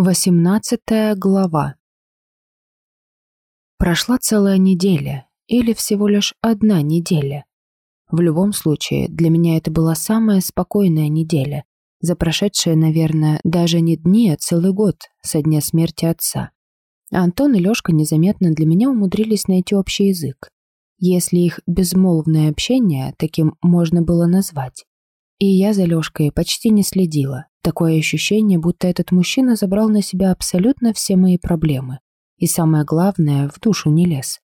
Восемнадцатая глава. Прошла целая неделя, или всего лишь одна неделя. В любом случае, для меня это была самая спокойная неделя, за прошедшие, наверное, даже не дни, а целый год со дня смерти отца. Антон и Лёшка незаметно для меня умудрились найти общий язык, если их безмолвное общение таким можно было назвать. И я за Лёшкой почти не следила. Такое ощущение, будто этот мужчина забрал на себя абсолютно все мои проблемы. И самое главное, в душу не лез.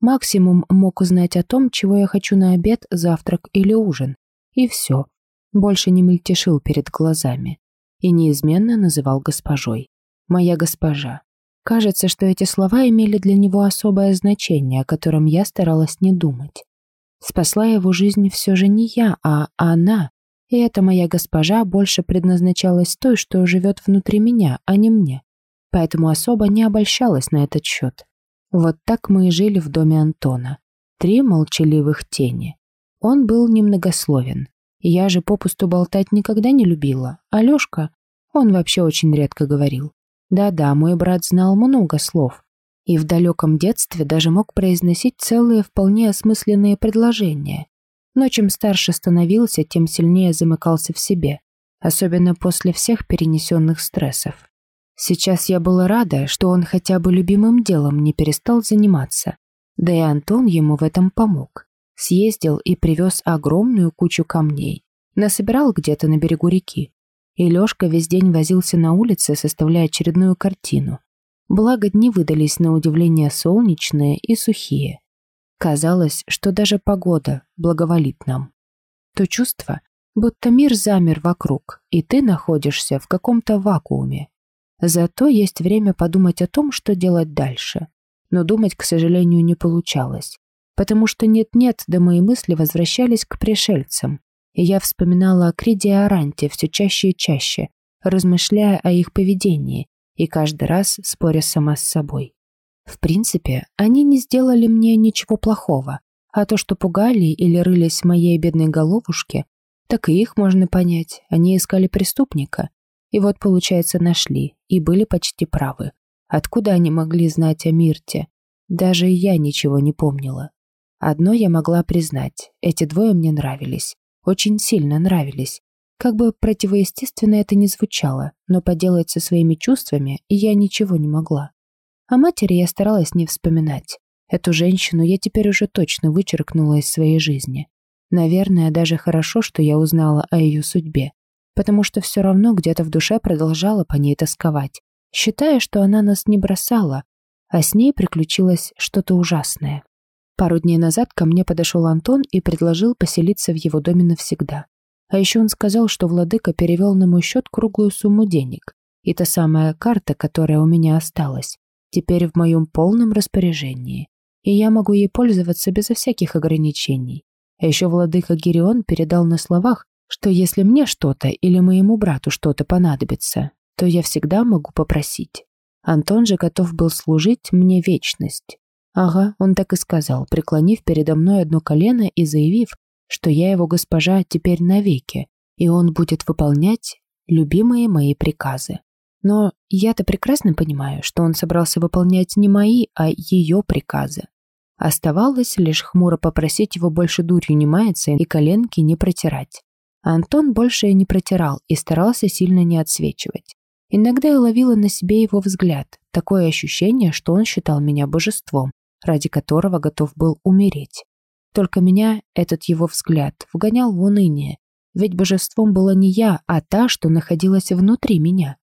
Максимум мог узнать о том, чего я хочу на обед, завтрак или ужин. И все. Больше не мельтешил перед глазами. И неизменно называл госпожой. Моя госпожа. Кажется, что эти слова имели для него особое значение, о котором я старалась не думать. Спасла его жизнь все же не я, а она, и эта моя госпожа больше предназначалась той, что живет внутри меня, а не мне. Поэтому особо не обольщалась на этот счет. Вот так мы и жили в доме Антона. Три молчаливых тени. Он был немногословен. Я же попусту болтать никогда не любила. А Лёшка, он вообще очень редко говорил. Да-да, мой брат знал много слов. И в далеком детстве даже мог произносить целые вполне осмысленные предложения. Но чем старше становился, тем сильнее замыкался в себе, особенно после всех перенесенных стрессов. Сейчас я была рада, что он хотя бы любимым делом не перестал заниматься, да и Антон ему в этом помог. Съездил и привез огромную кучу камней, насобирал где-то на берегу реки. И Лёшка весь день возился на улице, составляя очередную картину. Благо дни выдались на удивление солнечные и сухие. Казалось, что даже погода благоволит нам. То чувство, будто мир замер вокруг, и ты находишься в каком-то вакууме. Зато есть время подумать о том, что делать дальше. Но думать, к сожалению, не получалось. Потому что нет-нет, да мои мысли возвращались к пришельцам. И я вспоминала о Криде и Аранте все чаще и чаще, размышляя о их поведении и каждый раз споря сама с собой. В принципе, они не сделали мне ничего плохого, а то, что пугали или рылись в моей бедной головушке, так и их можно понять, они искали преступника. И вот, получается, нашли, и были почти правы. Откуда они могли знать о Мирте? Даже я ничего не помнила. Одно я могла признать, эти двое мне нравились, очень сильно нравились. Как бы противоестественно это ни звучало, но поделать со своими чувствами я ничего не могла. О матери я старалась не вспоминать. Эту женщину я теперь уже точно вычеркнула из своей жизни. Наверное, даже хорошо, что я узнала о ее судьбе, потому что все равно где-то в душе продолжала по ней тосковать, считая, что она нас не бросала, а с ней приключилось что-то ужасное. Пару дней назад ко мне подошел Антон и предложил поселиться в его доме навсегда. А еще он сказал, что владыка перевел на мой счет круглую сумму денег, и та самая карта, которая у меня осталась, теперь в моем полном распоряжении, и я могу ей пользоваться безо всяких ограничений. А еще владыка Гирион передал на словах, что если мне что-то или моему брату что-то понадобится, то я всегда могу попросить. Антон же готов был служить мне вечность. Ага, он так и сказал, преклонив передо мной одно колено и заявив, что я его госпожа теперь навеки, и он будет выполнять любимые мои приказы. Но я-то прекрасно понимаю, что он собрался выполнять не мои, а ее приказы. Оставалось лишь хмуро попросить его больше дурью не маяться и коленки не протирать. Антон больше не протирал и старался сильно не отсвечивать. Иногда я ловила на себе его взгляд, такое ощущение, что он считал меня божеством, ради которого готов был умереть. Только меня этот его взгляд вгонял в уныние, ведь божеством была не я, а та, что находилась внутри меня.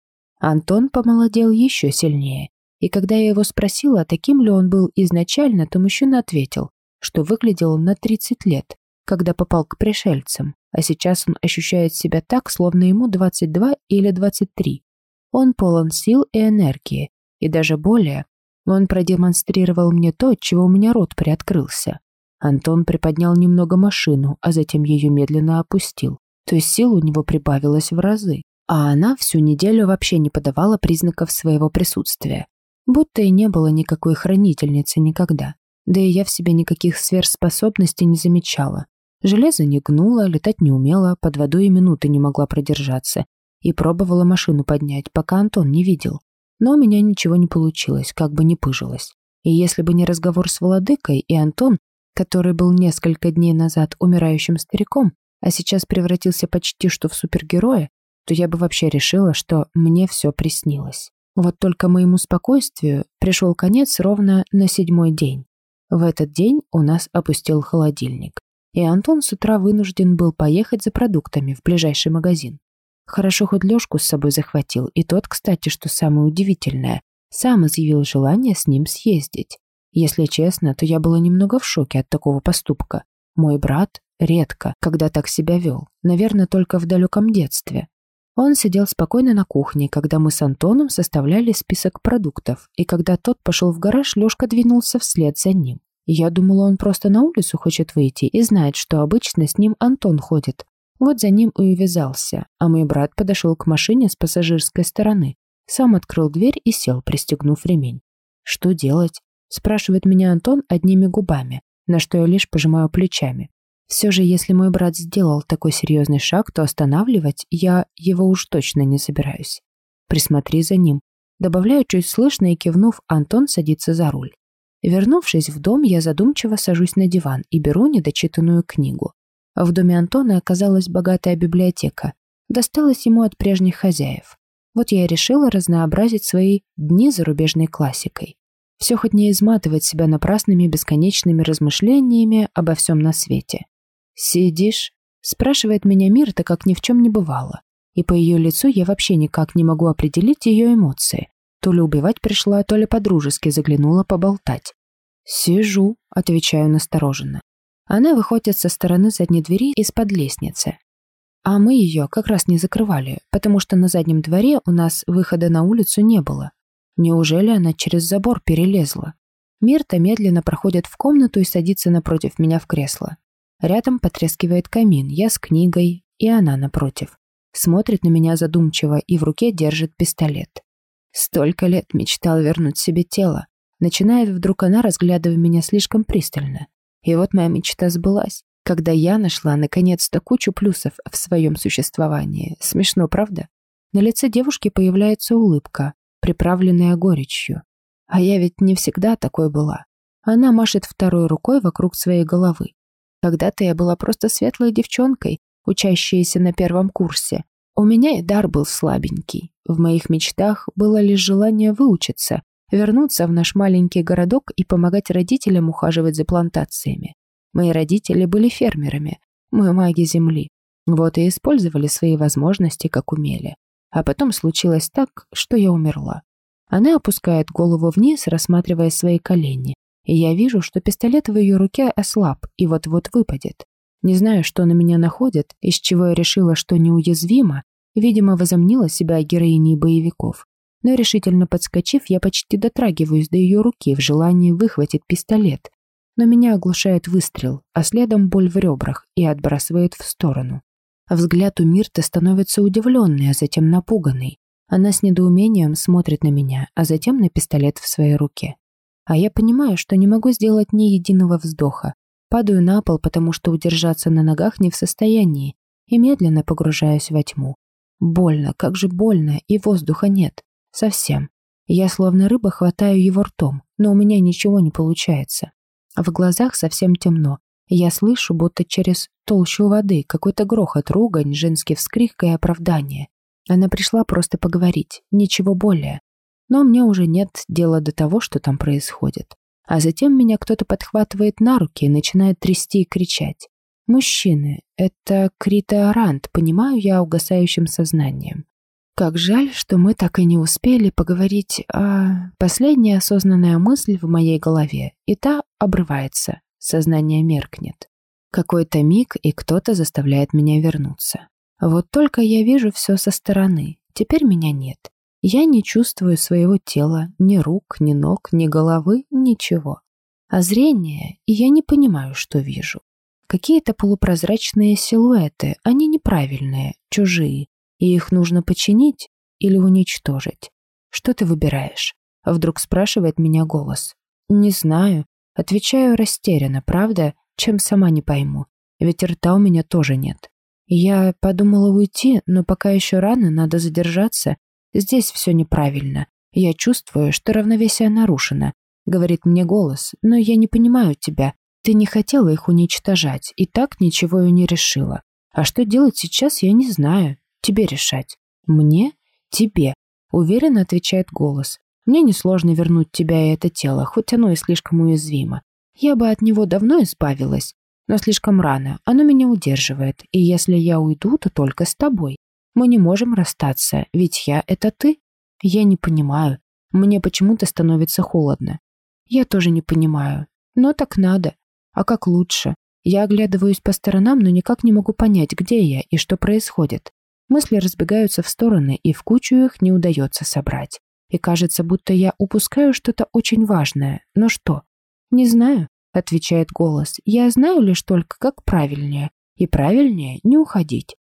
Антон помолодел еще сильнее, и когда я его спросила, таким ли он был изначально, то мужчина ответил, что выглядел на 30 лет, когда попал к пришельцам, а сейчас он ощущает себя так, словно ему 22 или 23. Он полон сил и энергии, и даже более, он продемонстрировал мне то, чего у меня рот приоткрылся. Антон приподнял немного машину, а затем ее медленно опустил. То есть сил у него прибавилось в разы а она всю неделю вообще не подавала признаков своего присутствия. Будто и не было никакой хранительницы никогда. Да и я в себе никаких сверхспособностей не замечала. Железо не гнуло, летать не умела, под водой и минуты не могла продержаться. И пробовала машину поднять, пока Антон не видел. Но у меня ничего не получилось, как бы не пыжилось. И если бы не разговор с Владыкой и Антон, который был несколько дней назад умирающим стариком, а сейчас превратился почти что в супергероя, то я бы вообще решила, что мне все приснилось. Вот только моему спокойствию пришел конец ровно на седьмой день. В этот день у нас опустил холодильник, и Антон с утра вынужден был поехать за продуктами в ближайший магазин. Хорошо хоть Лёшку с собой захватил, и тот, кстати, что самое удивительное, сам изъявил желание с ним съездить. Если честно, то я была немного в шоке от такого поступка. Мой брат редко, когда так себя вел, наверное, только в далеком детстве. Он сидел спокойно на кухне, когда мы с Антоном составляли список продуктов, и когда тот пошел в гараж, Лёшка двинулся вслед за ним. Я думала, он просто на улицу хочет выйти и знает, что обычно с ним Антон ходит. Вот за ним и увязался, а мой брат подошел к машине с пассажирской стороны, сам открыл дверь и сел, пристегнув ремень. «Что делать?» – спрашивает меня Антон одними губами, на что я лишь пожимаю плечами. Все же, если мой брат сделал такой серьезный шаг, то останавливать я его уж точно не собираюсь. Присмотри за ним. Добавляю чуть слышно и кивнув, Антон садится за руль. Вернувшись в дом, я задумчиво сажусь на диван и беру недочитанную книгу. В доме Антона оказалась богатая библиотека. Досталась ему от прежних хозяев. Вот я и решила разнообразить свои дни зарубежной классикой. Все хоть не изматывать себя напрасными бесконечными размышлениями обо всем на свете. «Сидишь?» – спрашивает меня Мирта, как ни в чем не бывало. И по ее лицу я вообще никак не могу определить ее эмоции. То ли убивать пришла, то ли подружески заглянула поболтать. «Сижу», – отвечаю настороженно. Она выходит со стороны задней двери из-под лестницы. А мы ее как раз не закрывали, потому что на заднем дворе у нас выхода на улицу не было. Неужели она через забор перелезла? Мирта медленно проходит в комнату и садится напротив меня в кресло. Рядом потрескивает камин, я с книгой, и она напротив. Смотрит на меня задумчиво и в руке держит пистолет. Столько лет мечтал вернуть себе тело. Начинает вдруг она, разглядывая меня слишком пристально. И вот моя мечта сбылась, когда я нашла наконец-то кучу плюсов в своем существовании. Смешно, правда? На лице девушки появляется улыбка, приправленная горечью. А я ведь не всегда такой была. Она машет второй рукой вокруг своей головы. Когда-то я была просто светлой девчонкой, учащейся на первом курсе. У меня и дар был слабенький. В моих мечтах было лишь желание выучиться, вернуться в наш маленький городок и помогать родителям ухаживать за плантациями. Мои родители были фермерами, мы маги земли. Вот и использовали свои возможности, как умели. А потом случилось так, что я умерла. Она опускает голову вниз, рассматривая свои колени и я вижу, что пистолет в ее руке ослаб и вот-вот выпадет. Не знаю, что на меня находит, из чего я решила, что неуязвима, видимо, возомнила себя героиней боевиков. Но решительно подскочив, я почти дотрагиваюсь до ее руки в желании выхватить пистолет. Но меня оглушает выстрел, а следом боль в ребрах и отбрасывает в сторону. Взгляд у Мирты становится удивленный, а затем напуганный. Она с недоумением смотрит на меня, а затем на пистолет в своей руке. А я понимаю, что не могу сделать ни единого вздоха. Падаю на пол, потому что удержаться на ногах не в состоянии, и медленно погружаюсь во тьму. Больно, как же больно, и воздуха нет. Совсем. Я словно рыба хватаю его ртом, но у меня ничего не получается. В глазах совсем темно. Я слышу, будто через толщу воды, какой-то грохот, ругань, женский вскрик и оправдание. Она пришла просто поговорить, ничего более. Но мне уже нет дела до того, что там происходит. А затем меня кто-то подхватывает на руки и начинает трясти и кричать. Мужчины, это Крита Арант, понимаю я угасающим сознанием. Как жаль, что мы так и не успели поговорить о... Последняя осознанная мысль в моей голове, и та обрывается, сознание меркнет. Какой-то миг, и кто-то заставляет меня вернуться. Вот только я вижу все со стороны, теперь меня нет. Я не чувствую своего тела, ни рук, ни ног, ни головы, ничего. А зрение, и я не понимаю, что вижу. Какие-то полупрозрачные силуэты, они неправильные, чужие, и их нужно починить или уничтожить. Что ты выбираешь? Вдруг спрашивает меня голос. Не знаю. Отвечаю растерянно, правда, чем сама не пойму. Ведь рта у меня тоже нет. Я подумала уйти, но пока еще рано, надо задержаться Здесь все неправильно. Я чувствую, что равновесие нарушено. Говорит мне голос, но я не понимаю тебя. Ты не хотела их уничтожать, и так ничего и не решила. А что делать сейчас, я не знаю. Тебе решать. Мне? Тебе. Уверенно отвечает голос. Мне несложно вернуть тебя и это тело, хоть оно и слишком уязвимо. Я бы от него давно избавилась, но слишком рано. Оно меня удерживает, и если я уйду, то только с тобой. Мы не можем расстаться, ведь я — это ты. Я не понимаю. Мне почему-то становится холодно. Я тоже не понимаю. Но так надо. А как лучше? Я оглядываюсь по сторонам, но никак не могу понять, где я и что происходит. Мысли разбегаются в стороны, и в кучу их не удается собрать. И кажется, будто я упускаю что-то очень важное. Но что? Не знаю, отвечает голос. Я знаю лишь только, как правильнее. И правильнее не уходить.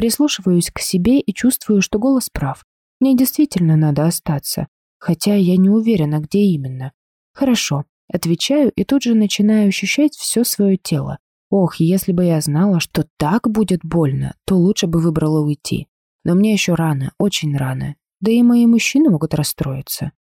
Прислушиваюсь к себе и чувствую, что голос прав. Мне действительно надо остаться, хотя я не уверена, где именно. Хорошо, отвечаю и тут же начинаю ощущать все свое тело. Ох, если бы я знала, что так будет больно, то лучше бы выбрала уйти. Но мне еще рано, очень рано. Да и мои мужчины могут расстроиться.